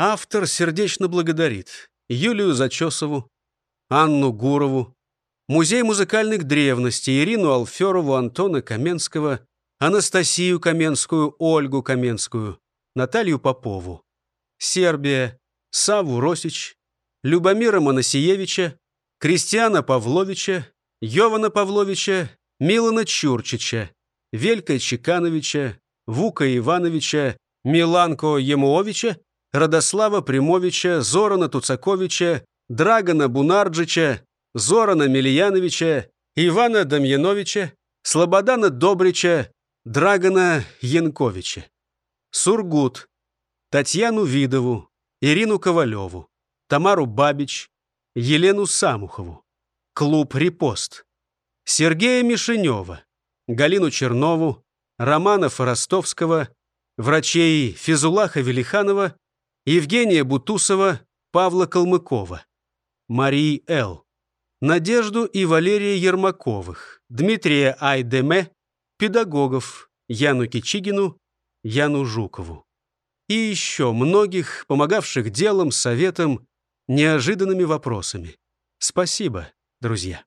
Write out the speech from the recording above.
Автор сердечно благодарит Юлию Зачесову, Анну Гурову, Музей музыкальных древностей, Ирину Алферову, Антона Каменского, Анастасию Каменскую, Ольгу Каменскую, Наталью Попову, Сербия, Саву Росич, Любомира Моносиевича, Кристиана Павловича, Йована Павловича, Милана Чурчича, Велька Чекановича, Вука Ивановича, Миланко Емуовича, Радослава Примовича, Зорана Туцаковича, Драгана Бунарджича, Зорана Мильяновича, Ивана Дамьяновича, Слободана Добрича, Драгана Янковича. Сургут, Татьяну Видову, Ирину Ковалеву, Тамару Бабич, Елену Самухову. Клуб «Репост». Сергея Мишенева, Галину Чернову, Романа Форостовского, врачей Физулаха Велиханова, Евгения Бутусова, Павла Калмыкова, Марии Л., Надежду и Валерия Ермаковых, Дмитрия Айдеме, педагогов Яну Кичигину, Яну Жукову. И еще многих, помогавших делом, советом, неожиданными вопросами. Спасибо, друзья.